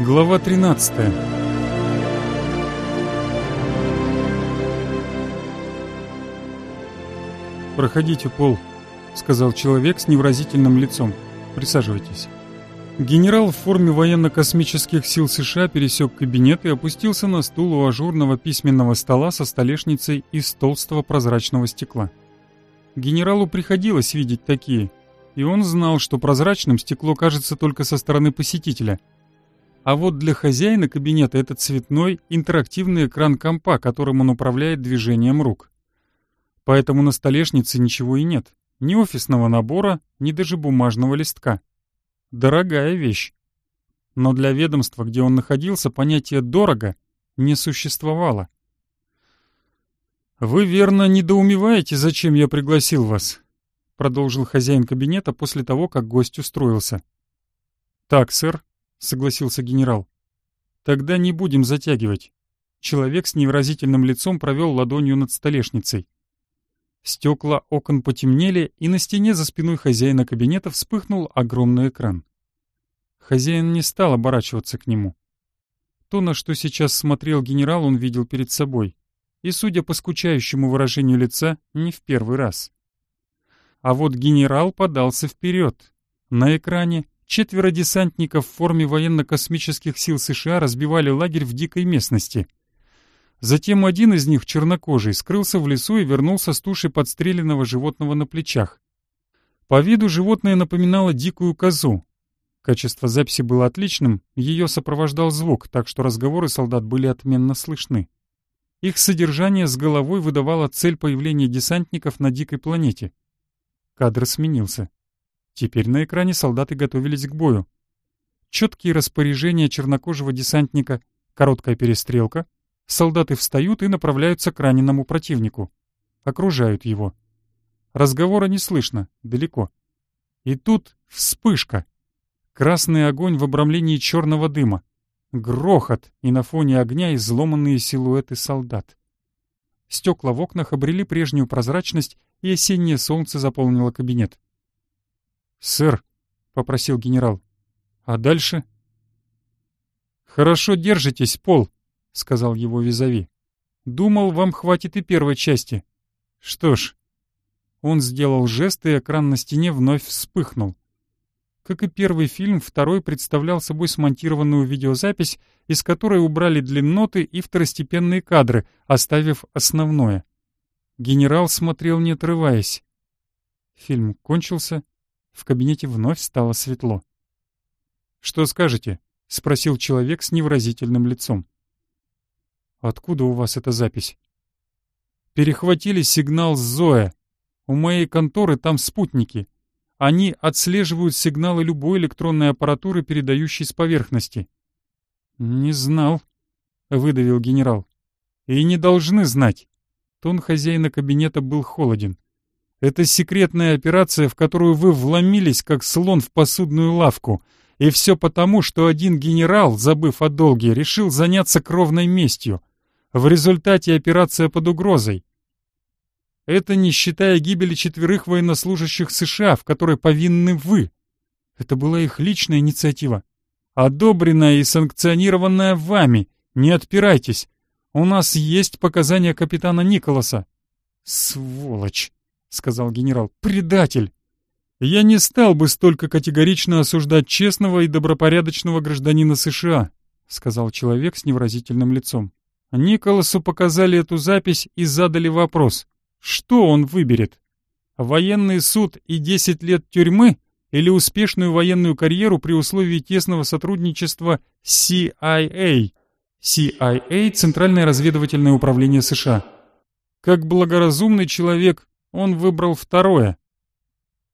Глава 13 «Проходите, Пол», — сказал человек с невразительным лицом. «Присаживайтесь». Генерал в форме военно-космических сил США пересек кабинет и опустился на стул у ажурного письменного стола со столешницей из толстого прозрачного стекла. Генералу приходилось видеть такие, и он знал, что прозрачным стекло кажется только со стороны посетителя. А вот для хозяина кабинета это цветной интерактивный экран компа, которым он управляет движением рук. Поэтому на столешнице ничего и нет. Ни офисного набора, ни даже бумажного листка. Дорогая вещь. Но для ведомства, где он находился, понятие «дорого» не существовало. «Вы верно недоумеваете, зачем я пригласил вас?» — продолжил хозяин кабинета после того, как гость устроился. «Так, сэр», — согласился генерал. «Тогда не будем затягивать». Человек с невыразительным лицом провел ладонью над столешницей. Стекла окон потемнели, и на стене за спиной хозяина кабинета вспыхнул огромный экран. Хозяин не стал оборачиваться к нему. То, на что сейчас смотрел генерал, он видел перед собой. И, судя по скучающему выражению лица, не в первый раз. А вот генерал подался вперед. На экране четверо десантников в форме военно-космических сил США разбивали лагерь в дикой местности — Затем один из них, чернокожий, скрылся в лесу и вернулся с тушей подстреленного животного на плечах. По виду животное напоминало дикую козу. Качество записи было отличным, ее сопровождал звук, так что разговоры солдат были отменно слышны. Их содержание с головой выдавало цель появления десантников на дикой планете. Кадр сменился. Теперь на экране солдаты готовились к бою. Четкие распоряжения чернокожего десантника, короткая перестрелка — Солдаты встают и направляются к раненому противнику. Окружают его. Разговора не слышно, далеко. И тут вспышка. Красный огонь в обрамлении черного дыма. Грохот, и на фоне огня изломанные силуэты солдат. Стекла в окнах обрели прежнюю прозрачность, и осеннее солнце заполнило кабинет. «Сэр», — попросил генерал, — «а дальше?» «Хорошо держитесь, Пол», — сказал его визави. «Думал, вам хватит и первой части». «Что ж...» Он сделал жест, и экран на стене вновь вспыхнул. Как и первый фильм, второй представлял собой смонтированную видеозапись, из которой убрали длинноты и второстепенные кадры, оставив основное. Генерал смотрел, не отрываясь. Фильм кончился, в кабинете вновь стало светло. «Что скажете?» — спросил человек с невыразительным лицом. Откуда у вас эта запись? Перехватили сигнал с Зоя. У моей конторы там спутники. Они отслеживают сигналы любой электронной аппаратуры, передающей с поверхности. Не знал, выдавил генерал. И не должны знать. Тон хозяина кабинета был холоден. Это секретная операция, в которую вы вломились, как слон в посудную лавку. И все потому, что один генерал, забыв о долге, решил заняться кровной местью. В результате операция под угрозой. Это не считая гибели четверых военнослужащих США, в которой повинны вы. Это была их личная инициатива. Одобренная и санкционированная вами. Не отпирайтесь. У нас есть показания капитана Николаса. Сволочь, сказал генерал. Предатель. Я не стал бы столько категорично осуждать честного и добропорядочного гражданина США, сказал человек с невразительным лицом. Николасу показали эту запись и задали вопрос, что он выберет? Военный суд и 10 лет тюрьмы или успешную военную карьеру при условии тесного сотрудничества CIA? CIA — Центральное разведывательное управление США. Как благоразумный человек, он выбрал второе.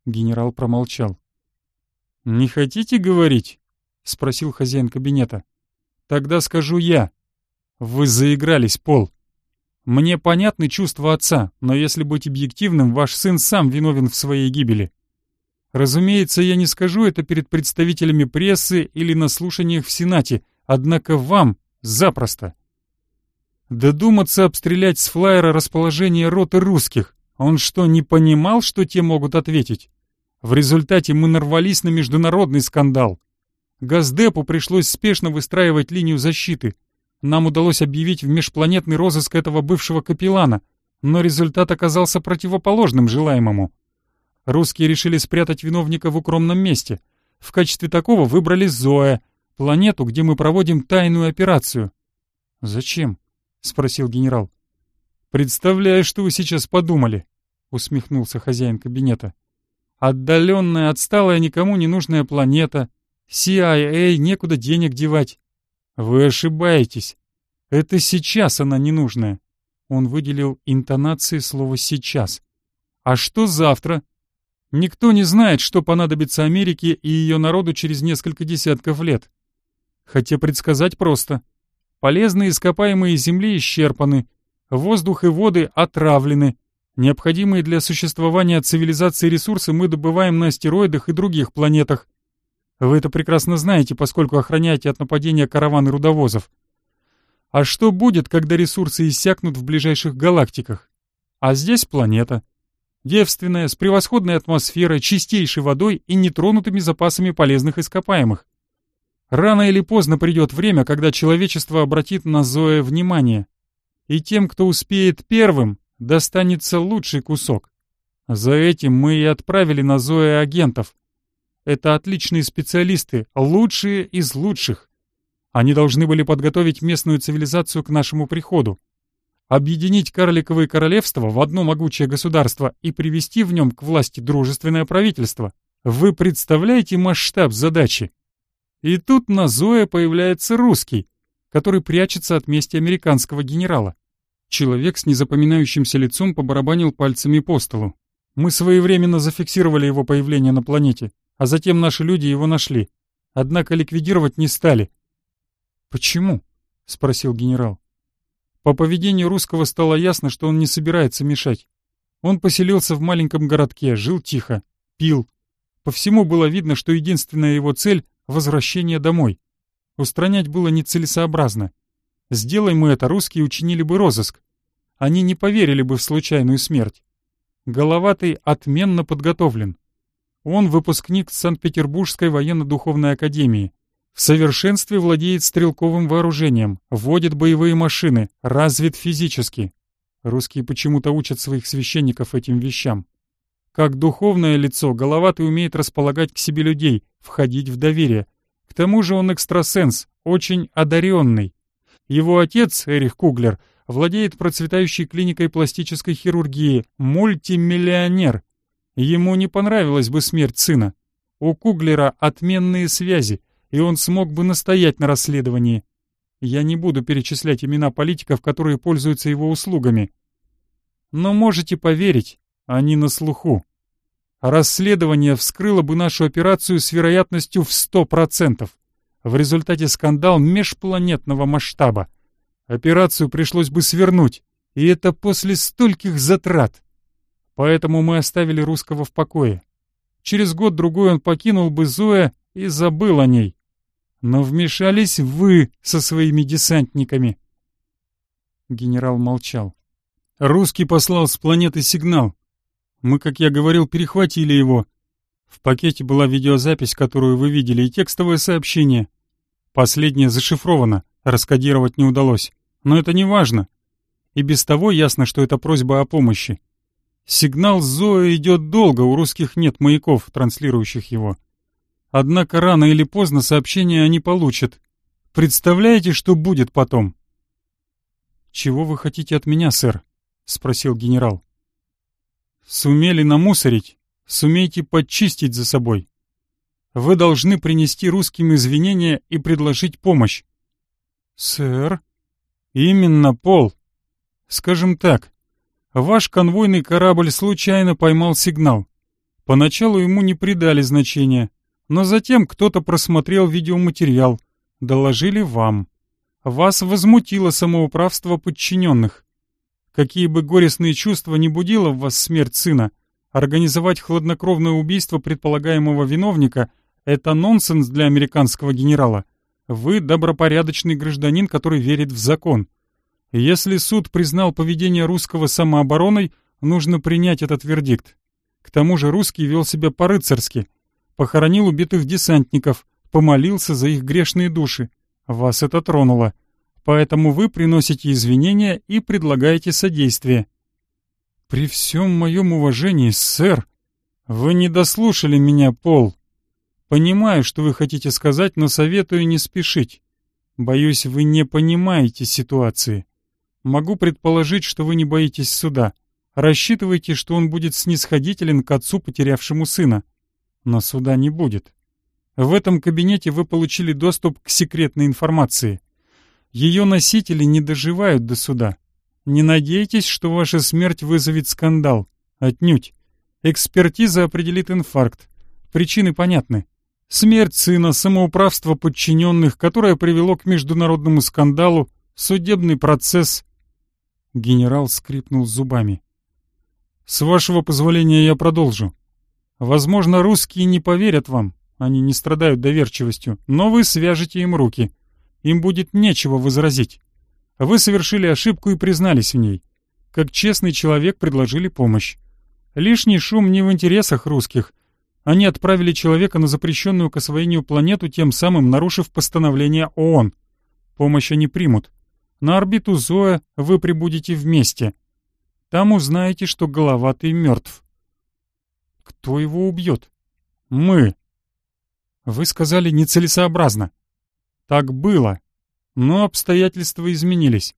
Генерал промолчал. «Не хотите говорить?» — спросил хозяин кабинета. «Тогда скажу я. Вы заигрались, Пол. Мне понятны чувства отца, но если быть объективным, ваш сын сам виновен в своей гибели. Разумеется, я не скажу это перед представителями прессы или на слушаниях в Сенате, однако вам запросто. Додуматься обстрелять с флайера расположение роты русских. Он что, не понимал, что те могут ответить? В результате мы нарвались на международный скандал. Газдепу пришлось спешно выстраивать линию защиты. Нам удалось объявить в межпланетный розыск этого бывшего капеллана, но результат оказался противоположным желаемому. Русские решили спрятать виновника в укромном месте. В качестве такого выбрали Зоя, планету, где мы проводим тайную операцию. «Зачем?» — спросил генерал. «Представляю, что вы сейчас подумали», — усмехнулся хозяин кабинета. «Отдаленная, отсталая, никому не нужная планета. CIA некуда денег девать. Вы ошибаетесь. Это сейчас она ненужная». Он выделил интонации слова «сейчас». «А что завтра?» Никто не знает, что понадобится Америке и ее народу через несколько десятков лет. Хотя предсказать просто. Полезные ископаемые Земли исчерпаны, воздух и воды отравлены, необходимые для существования цивилизации ресурсы мы добываем на астероидах и других планетах. Вы это прекрасно знаете, поскольку охраняете от нападения караваны рудовозов. А что будет, когда ресурсы иссякнут в ближайших галактиках? А здесь планета — девственная, с превосходной атмосферой, чистейшей водой и нетронутыми запасами полезных ископаемых. Рано или поздно придет время, когда человечество обратит на Зоя внимание. И тем, кто успеет первым, достанется лучший кусок. За этим мы и отправили на Зоя агентов. Это отличные специалисты, лучшие из лучших. Они должны были подготовить местную цивилизацию к нашему приходу объединить карликовые королевства в одно могучее государство и привести в нем к власти дружественное правительство. Вы представляете масштаб задачи? И тут на Зоя появляется русский, который прячется от мести американского генерала. Человек с незапоминающимся лицом побарабанил пальцами по столу. Мы своевременно зафиксировали его появление на планете, а затем наши люди его нашли. Однако ликвидировать не стали. «Почему?» — спросил генерал. По поведению русского стало ясно, что он не собирается мешать. Он поселился в маленьком городке, жил тихо, пил. По всему было видно, что единственная его цель — возвращение домой. Устранять было нецелесообразно. Сделай мы это, русские учинили бы розыск. Они не поверили бы в случайную смерть. Головатый отменно подготовлен. Он выпускник Санкт-Петербургской военно-духовной академии. В совершенстве владеет стрелковым вооружением, водит боевые машины, развит физически. Русские почему-то учат своих священников этим вещам. Как духовное лицо, Головатый умеет располагать к себе людей, входить в доверие. К тому же он экстрасенс, очень одаренный. Его отец, Эрих Куглер, владеет процветающей клиникой пластической хирургии, мультимиллионер. Ему не понравилась бы смерть сына. У Куглера отменные связи, и он смог бы настоять на расследовании. Я не буду перечислять имена политиков, которые пользуются его услугами. Но можете поверить, они на слуху. Расследование вскрыло бы нашу операцию с вероятностью в 100%. В результате скандал межпланетного масштаба. Операцию пришлось бы свернуть, и это после стольких затрат. Поэтому мы оставили русского в покое. Через год-другой он покинул бы Зоя и забыл о ней. Но вмешались вы со своими десантниками. Генерал молчал. Русский послал с планеты сигнал. Мы, как я говорил, перехватили его. В пакете была видеозапись, которую вы видели, и текстовое сообщение. Последнее зашифровано, раскодировать не удалось. Но это не важно. И без того ясно, что это просьба о помощи. Сигнал Зоя идет долго, у русских нет маяков, транслирующих его. Однако рано или поздно сообщение они получат. Представляете, что будет потом? «Чего вы хотите от меня, сэр?» — спросил генерал. «Сумели намусорить, сумейте подчистить за собой. Вы должны принести русским извинения и предложить помощь». «Сэр?» «Именно, Пол. Скажем так, ваш конвойный корабль случайно поймал сигнал. Поначалу ему не придали значения, но затем кто-то просмотрел видеоматериал, доложили вам. Вас возмутило самоуправство подчиненных. Какие бы горестные чувства не будила в вас смерть сына, организовать хладнокровное убийство предполагаемого виновника — это нонсенс для американского генерала. Вы добропорядочный гражданин, который верит в закон. Если суд признал поведение русского самообороной, нужно принять этот вердикт. К тому же русский вел себя по-рыцарски — похоронил убитых десантников, помолился за их грешные души. Вас это тронуло. Поэтому вы приносите извинения и предлагаете содействие. При всем моем уважении, сэр, вы не дослушали меня, Пол. Понимаю, что вы хотите сказать, но советую не спешить. Боюсь, вы не понимаете ситуации. Могу предположить, что вы не боитесь суда. Рассчитывайте, что он будет снисходителен к отцу, потерявшему сына. Но суда не будет. В этом кабинете вы получили доступ к секретной информации. Ее носители не доживают до суда. Не надейтесь, что ваша смерть вызовет скандал. Отнюдь. Экспертиза определит инфаркт. Причины понятны. Смерть сына, самоуправство подчиненных, которое привело к международному скандалу, судебный процесс. Генерал скрипнул зубами. «С вашего позволения я продолжу. Возможно, русские не поверят вам, они не страдают доверчивостью, но вы свяжете им руки. Им будет нечего возразить. Вы совершили ошибку и признались в ней. Как честный человек предложили помощь. Лишний шум не в интересах русских. Они отправили человека на запрещенную к освоению планету, тем самым нарушив постановление ООН. Помощь они примут. На орбиту Зоя вы прибудете вместе. Там узнаете, что головатый мертв. Кто его убьет? Мы. Вы сказали нецелесообразно. Так было. Но обстоятельства изменились.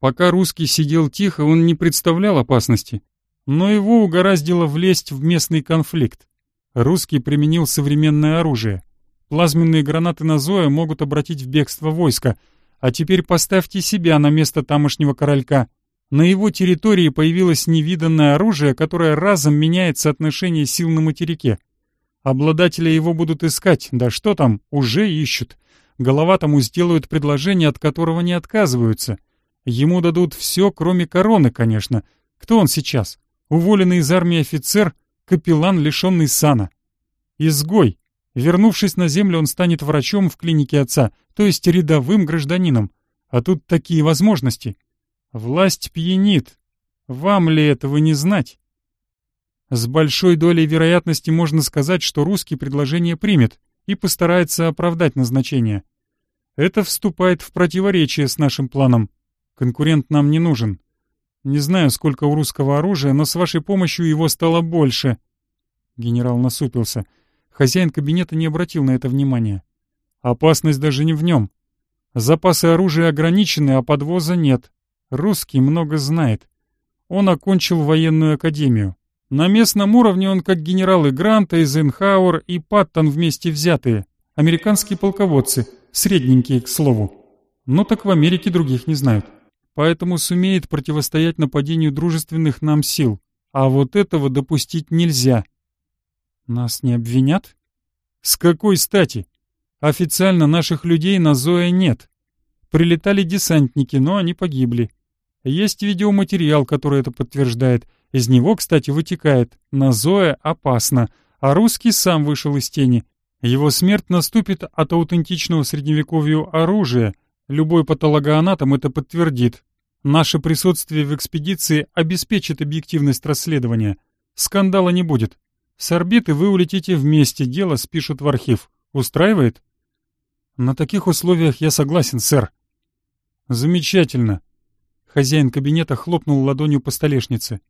Пока русский сидел тихо, он не представлял опасности. Но его угораздило влезть в местный конфликт. Русский применил современное оружие. Плазменные гранаты на Зоя могут обратить в бегство войска. А теперь поставьте себя на место тамошнего королька. На его территории появилось невиданное оружие, которое разом меняет соотношение сил на материке. Обладателя его будут искать, да что там, уже ищут. Голова тому сделают предложение, от которого не отказываются. Ему дадут все, кроме короны, конечно. Кто он сейчас? Уволенный из армии офицер, капеллан, лишенный сана. Изгой. Вернувшись на землю, он станет врачом в клинике отца, то есть рядовым гражданином. А тут такие возможности. Власть пьянит. Вам ли этого не знать? С большой долей вероятности можно сказать, что русский предложение примет и постарается оправдать назначение. Это вступает в противоречие с нашим планом. Конкурент нам не нужен. Не знаю, сколько у русского оружия, но с вашей помощью его стало больше. Генерал насупился. Хозяин кабинета не обратил на это внимания. Опасность даже не в нем. Запасы оружия ограничены, а подвоза нет. Русский много знает. Он окончил военную академию. На местном уровне он как генералы Грант, Эйзенхауэр и Паттон вместе взятые. Американские полководцы, средненькие, к слову. Но так в Америке других не знают. Поэтому сумеет противостоять нападению дружественных нам сил. А вот этого допустить нельзя. Нас не обвинят? С какой стати? Официально наших людей на Зоя нет. Прилетали десантники, но они погибли. Есть видеоматериал, который это подтверждает — из него, кстати, вытекает «на Зоя опасно», а русский сам вышел из тени. Его смерть наступит от аутентичного средневековью оружия. Любой патологоанатом это подтвердит. Наше присутствие в экспедиции обеспечит объективность расследования. Скандала не будет. С орбиты вы улетите вместе, дело спишут в архив. Устраивает? На таких условиях я согласен, сэр. Замечательно. Хозяин кабинета хлопнул ладонью по столешнице.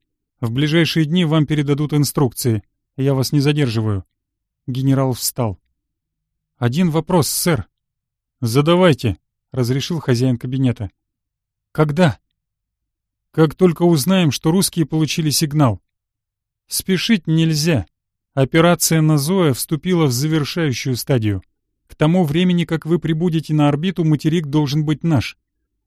В ближайшие дни вам передадут инструкции. Я вас не задерживаю». Генерал встал. «Один вопрос, сэр». «Задавайте», — разрешил хозяин кабинета. «Когда?» «Как только узнаем, что русские получили сигнал». «Спешить нельзя. Операция на Зоя вступила в завершающую стадию. К тому времени, как вы прибудете на орбиту, материк должен быть наш.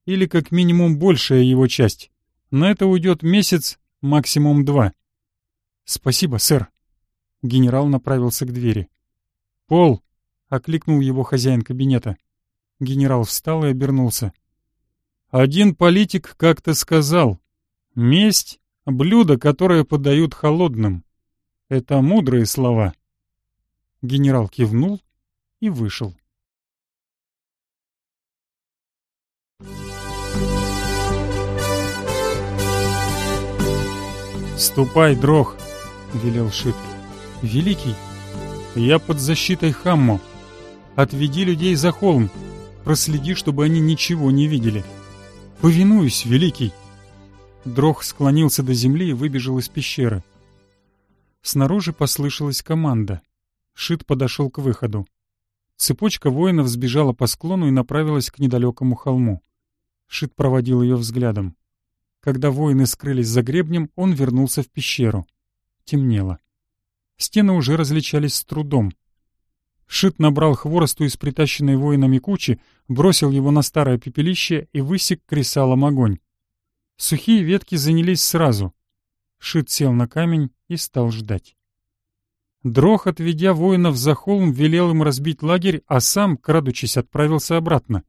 Или как минимум большая его часть. На это уйдет месяц, максимум два. Спасибо, сэр. Генерал направился к двери. Пол! окликнул его хозяин кабинета. Генерал встал и обернулся. Один политик как-то сказал, месть — блюдо, которое подают холодным. Это мудрые слова. Генерал кивнул и вышел. «Ступай, дрох!» — велел Шит. «Великий, я под защитой Хаммо. Отведи людей за холм. Проследи, чтобы они ничего не видели. Повинуюсь, великий. Дрох склонился до земли и выбежал из пещеры. Снаружи послышалась команда. Шит подошел к выходу. Цепочка воинов сбежала по склону и направилась к недалекому холму. Шит проводил ее взглядом. Когда воины скрылись за гребнем, он вернулся в пещеру. Темнело. Стены уже различались с трудом. Шит набрал хворосту из притащенной воинами кучи, бросил его на старое пепелище и высек кресалом огонь. Сухие ветки занялись сразу. Шит сел на камень и стал ждать. Дрох, отведя воинов за холм, велел им разбить лагерь, а сам, крадучись, отправился обратно.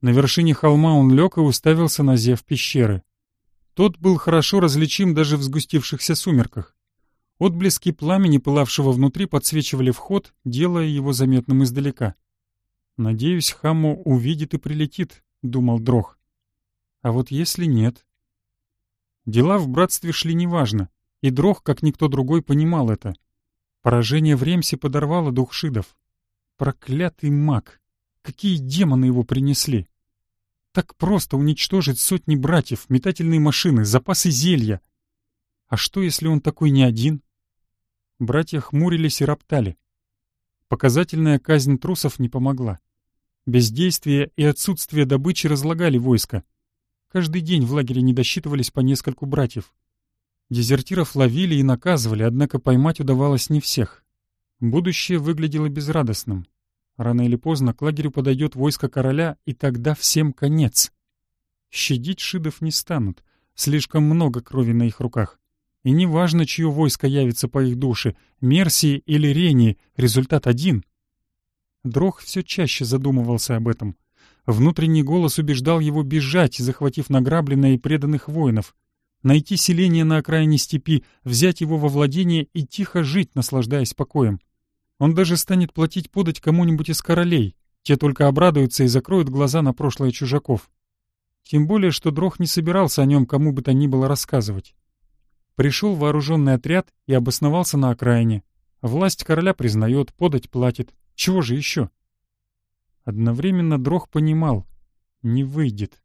На вершине холма он лег и уставился на зев пещеры. Тот был хорошо различим даже в сгустившихся сумерках. Отблески пламени, пылавшего внутри, подсвечивали вход, делая его заметным издалека. «Надеюсь, Хаммо увидит и прилетит», — думал Дрох. «А вот если нет...» Дела в братстве шли неважно, и Дрох, как никто другой, понимал это — Поражение в Ремсе подорвало дух Шидов. Проклятый маг! Какие демоны его принесли! Так просто уничтожить сотни братьев, метательные машины, запасы зелья. А что, если он такой не один? Братья хмурились и роптали. Показательная казнь трусов не помогла. Бездействие и отсутствие добычи разлагали войско. Каждый день в лагере не досчитывались по нескольку братьев. Дезертиров ловили и наказывали, однако поймать удавалось не всех. Будущее выглядело безрадостным. Рано или поздно к лагерю подойдет войско короля, и тогда всем конец. Щадить шидов не станут, слишком много крови на их руках. И неважно, чье войско явится по их душе, Мерсии или Рении, результат один. Дрох все чаще задумывался об этом. Внутренний голос убеждал его бежать, захватив награбленное и преданных воинов — найти селение на окраине степи, взять его во владение и тихо жить, наслаждаясь покоем. Он даже станет платить подать кому-нибудь из королей, те только обрадуются и закроют глаза на прошлое чужаков. Тем более, что Дрох не собирался о нем кому бы то ни было рассказывать. Пришел вооруженный отряд и обосновался на окраине. Власть короля признает, подать платит. Чего же еще? Одновременно Дрох понимал — не выйдет.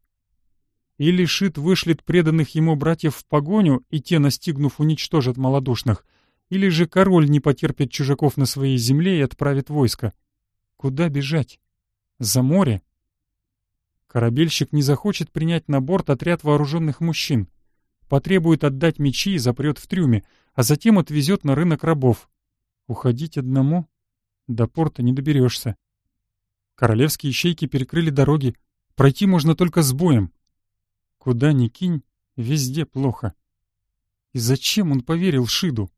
Или Шит вышлет преданных ему братьев в погоню, и те, настигнув, уничтожат малодушных, или же король не потерпит чужаков на своей земле и отправит войско. Куда бежать? За море? Корабельщик не захочет принять на борт отряд вооруженных мужчин. Потребует отдать мечи и запрет в трюме, а затем отвезет на рынок рабов. Уходить одному? До порта не доберешься. Королевские щейки перекрыли дороги. Пройти можно только с боем. Куда ни кинь, везде плохо. И зачем он поверил Шиду?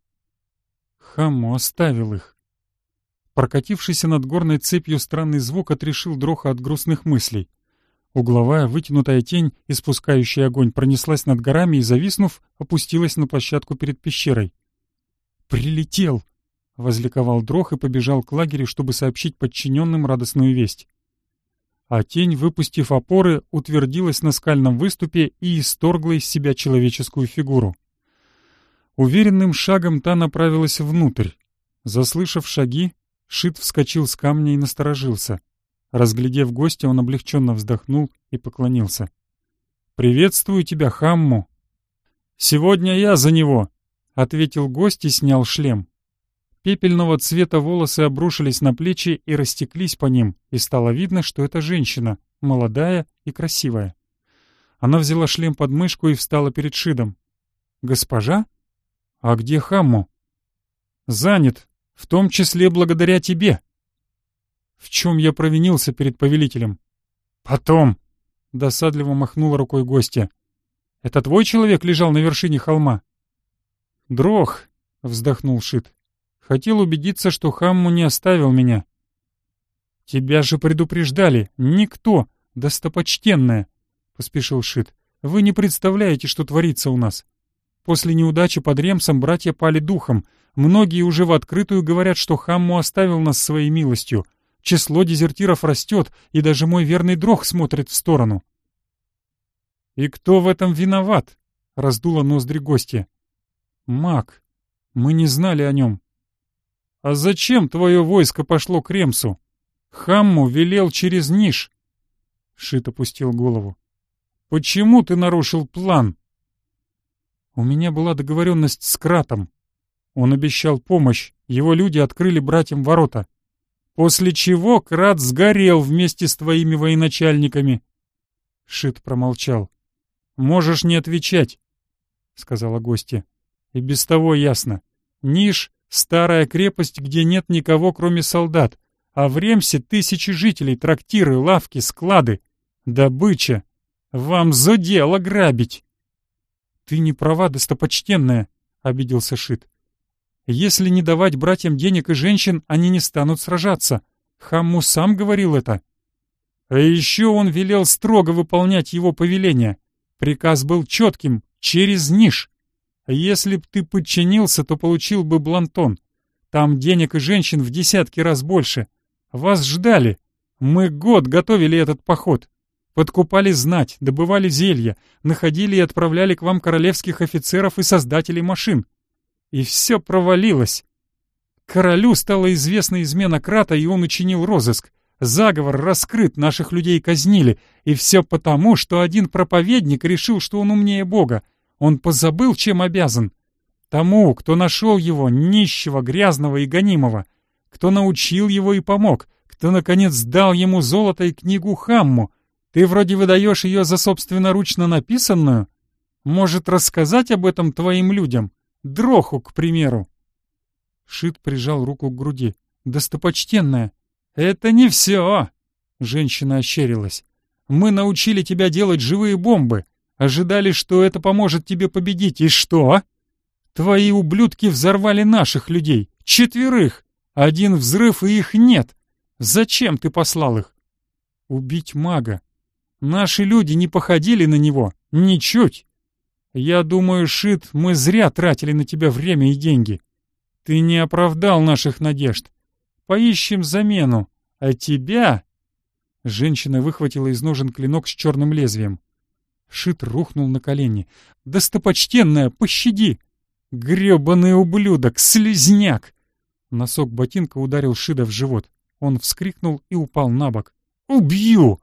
Хамму оставил их. Прокатившийся над горной цепью странный звук отрешил Дроха от грустных мыслей. Угловая вытянутая тень, испускающая огонь, пронеслась над горами и, зависнув, опустилась на площадку перед пещерой. «Прилетел!» — возликовал Дрох и побежал к лагерю, чтобы сообщить подчиненным радостную весть а тень, выпустив опоры, утвердилась на скальном выступе и исторгла из себя человеческую фигуру. Уверенным шагом та направилась внутрь. Заслышав шаги, Шит вскочил с камня и насторожился. Разглядев гостя, он облегченно вздохнул и поклонился. «Приветствую тебя, Хамму!» «Сегодня я за него!» — ответил гость и снял шлем. Пепельного цвета волосы обрушились на плечи и растеклись по ним, и стало видно, что это женщина, молодая и красивая. Она взяла шлем под мышку и встала перед Шидом. «Госпожа? А где Хамму?» «Занят, в том числе благодаря тебе». «В чем я провинился перед повелителем?» «Потом», — досадливо махнула рукой гостья. «Это твой человек лежал на вершине холма?» «Дрох», — вздохнул Шид. Хотел убедиться, что Хамму не оставил меня. «Тебя же предупреждали! Никто! Достопочтенная!» — поспешил Шит. «Вы не представляете, что творится у нас. После неудачи под Ремсом братья пали духом. Многие уже в открытую говорят, что Хамму оставил нас своей милостью. Число дезертиров растет, и даже мой верный дрог смотрит в сторону». «И кто в этом виноват?» — раздуло ноздри гостья. «Маг. Мы не знали о нем. «А зачем твое войско пошло к Ремсу?» Хамму велел через Ниш. Шит опустил голову. Почему ты нарушил план? У меня была договоренность с Кратом. Он обещал помощь, его люди открыли братьям ворота. После чего Крат сгорел вместе с твоими военачальниками. Шит промолчал. «Можешь не отвечать», — сказала гостья. «И без того ясно. Ниш — старая крепость, где нет никого, кроме солдат, а в Ремсе тысячи жителей, трактиры, лавки, склады. Добыча. Вам за дело грабить!» «Ты не права, достопочтенная», — обиделся Шит. «Если не давать братьям денег и женщин, они не станут сражаться. Хамму сам говорил это». А еще он велел строго выполнять его повеления. Приказ был четким, через ниш. Если б ты подчинился, то получил бы блантон. Там денег и женщин в десятки раз больше. Вас ждали. Мы год готовили этот поход. Подкупали знать, добывали зелья, находили и отправляли к вам королевских офицеров и создателей машин. И все провалилось. Королю стала известна измена Крата, и он учинил розыск. Заговор раскрыт, наших людей казнили. И все потому, что один проповедник решил, что он умнее Бога. Он позабыл, чем обязан. Тому, кто нашел его, нищего, грязного и гонимого. Кто научил его и помог. Кто, наконец, дал ему золото и книгу Хамму. Ты вроде выдаешь ее за собственноручно написанную. Может, рассказать об этом твоим людям? Дроху, к примеру. Шит прижал руку к груди. «Достопочтенная!» «Это не все!» — женщина ощерилась. «Мы научили тебя делать живые бомбы. Ожидали, что это поможет тебе победить. И что? Твои ублюдки взорвали наших людей. Четверых. Один взрыв, и их нет. Зачем ты послал их? Убить мага. Наши люди не походили на него. Ничуть. Я думаю, Шит, мы зря тратили на тебя время и деньги. Ты не оправдал наших надежд. Поищем замену. А тебя...» Женщина выхватила из ножен клинок с черным лезвием. Шит рухнул на колени. «Достопочтенная, пощади!» «Гребаный ублюдок! Слизняк!» Носок ботинка ударил Шида в живот. Он вскрикнул и упал на бок. «Убью!»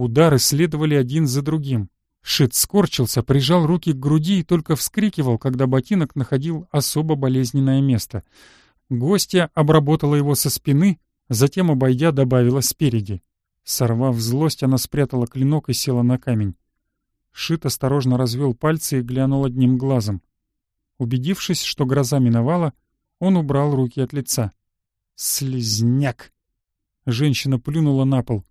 Удары следовали один за другим. Шит скорчился, прижал руки к груди и только вскрикивал, когда ботинок находил особо болезненное место. Гостья обработала его со спины, затем, обойдя, добавила спереди. Сорвав злость, она спрятала клинок и села на камень. Шит осторожно развел пальцы и глянул одним глазом. Убедившись, что гроза миновала, он убрал руки от лица. «Слизняк!» Женщина плюнула на пол.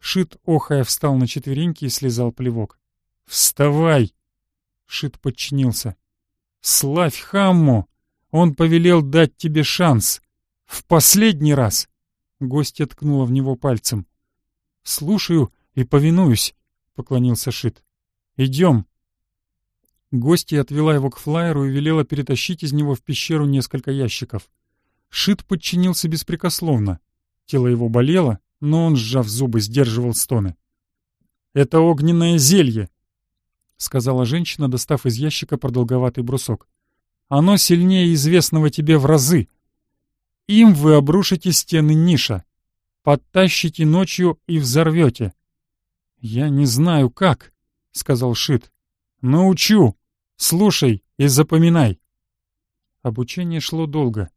Шит, охая, встал на четвереньки и слезал плевок. «Вставай!» Шит подчинился. «Славь Хамму! Он повелел дать тебе шанс! В последний раз!» Гостья ткнула в него пальцем. «Слушаю и повинуюсь», — поклонился Шит. «Идем». Гостья отвела его к флайеру и велела перетащить из него в пещеру несколько ящиков. Шит подчинился беспрекословно. Тело его болело, но он, сжав зубы, сдерживал стоны. «Это огненное зелье», — сказала женщина, достав из ящика продолговатый брусок. «Оно сильнее известного тебе в разы. Им вы обрушите стены ниша, подтащите ночью и взорвете». «Я не знаю, как», — сказал Шит. «Научу. Слушай и запоминай». Обучение шло долго.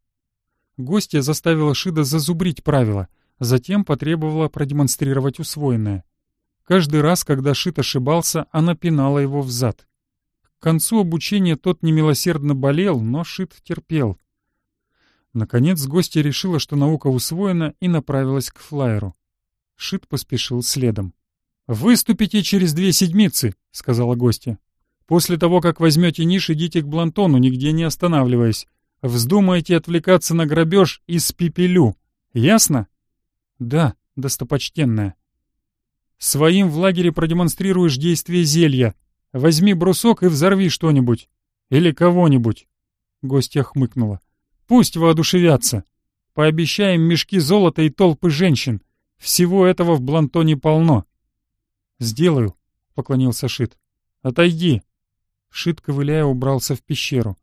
Гостья заставила Шида зазубрить правила, затем потребовала продемонстрировать усвоенное. Каждый раз, когда Шит ошибался, она пинала его в зад. К концу обучения тот немилосердно болел, но Шит терпел. Наконец гостья решила, что наука усвоена, и направилась к флайеру. Шит поспешил следом. «Выступите через две седмицы», — сказала гостья. «После того, как возьмете ниш, идите к Блантону, нигде не останавливаясь. Вздумаете отвлекаться на грабеж и спепелю. Ясно?» «Да, достопочтенная». «Своим в лагере продемонстрируешь действие зелья. Возьми брусок и взорви что-нибудь. Или кого-нибудь». Гостья хмыкнула. «Пусть воодушевятся. Пообещаем мешки золота и толпы женщин. Всего этого в Блантоне полно». «Сделаю», — поклонился Шит. «Отойди». Шит, ковыляя, убрался в пещеру.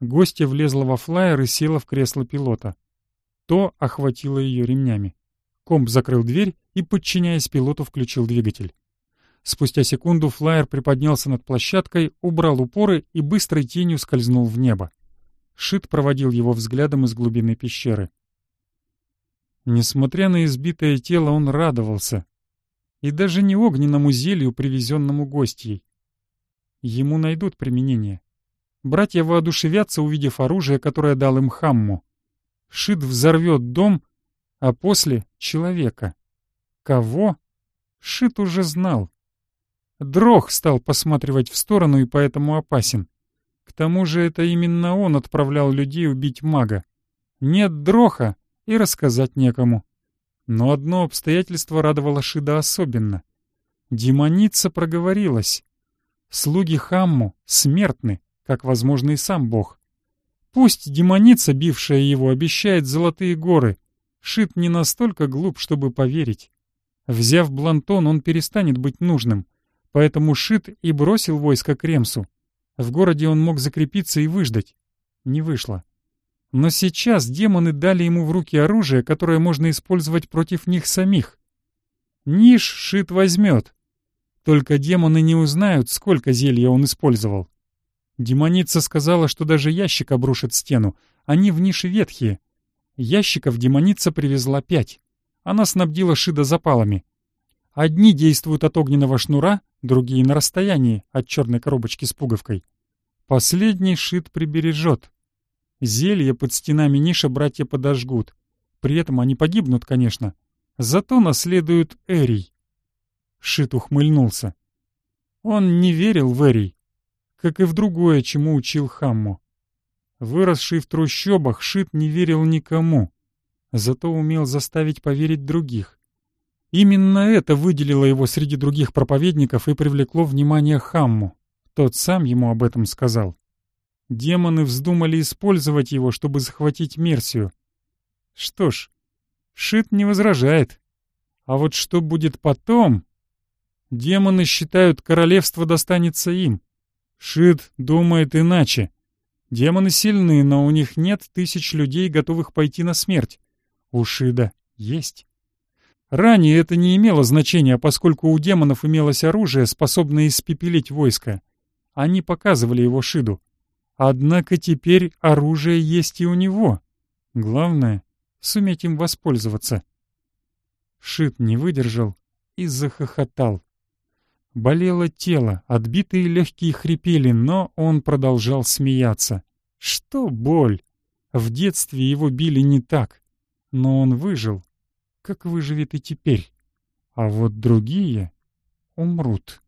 Гостья влезла во флайер и села в кресло пилота. То охватило ее ремнями. Комп закрыл дверь и, подчиняясь пилоту, включил двигатель. Спустя секунду флайер приподнялся над площадкой, убрал упоры и быстрой тенью скользнул в небо. Шит проводил его взглядом из глубины пещеры. Несмотря на избитое тело, он радовался. И даже не огненному зелью, привезенному гостьей. Ему найдут применение. Братья воодушевятся, увидев оружие, которое дал им Хамму. Шит взорвет дом, а после — человека. Кого? Шит уже знал. Дрох стал посматривать в сторону и поэтому опасен. К тому же это именно он отправлял людей убить мага. Нет Дроха, и рассказать некому. Но одно обстоятельство радовало Шида особенно. Демоница проговорилась. Слуги Хамму смертны, как, возможно, и сам бог. Пусть демоница, бившая его, обещает золотые горы. Шит не настолько глуп, чтобы поверить. Взяв Блантон, он перестанет быть нужным. Поэтому Шит и бросил войско к Ремсу. В городе он мог закрепиться и выждать. Не вышло. Но сейчас демоны дали ему в руки оружие, которое можно использовать против них самих. Ниш Шит возьмет. Только демоны не узнают, сколько зелья он использовал. Демоница сказала, что даже ящик обрушит стену. Они в нише ветхие. Ящиков демоница привезла пять. Она снабдила Шида запалами. Одни действуют от огненного шнура, другие на расстоянии от черной коробочки с пуговкой. Последний Шид прибережет. Зелье под стенами ниша братья подожгут. При этом они погибнут, конечно. Зато наследуют Эрий. Шит ухмыльнулся. Он не верил в Эрий, как и в другое, чему учил Хамму. Выросший в трущобах, Шит не верил никому, зато умел заставить поверить других. Именно это выделило его среди других проповедников и привлекло внимание Хамму. Тот сам ему об этом сказал. Демоны вздумали использовать его, чтобы захватить Мерсию. Что ж, Шит не возражает. А вот что будет потом... Демоны считают, королевство достанется им. Шит думает иначе. Демоны сильны, но у них нет тысяч людей, готовых пойти на смерть. У Шида есть. Ранее это не имело значения, поскольку у демонов имелось оружие, способное испепелить войско. Они показывали его Шиду. Однако теперь оружие есть и у него. Главное — суметь им воспользоваться. Шит не выдержал и захохотал. Болело тело, отбитые легкие хрипели, но он продолжал смеяться. Что боль? В детстве его били не так, но он выжил, как выживет и теперь. А вот другие умрут.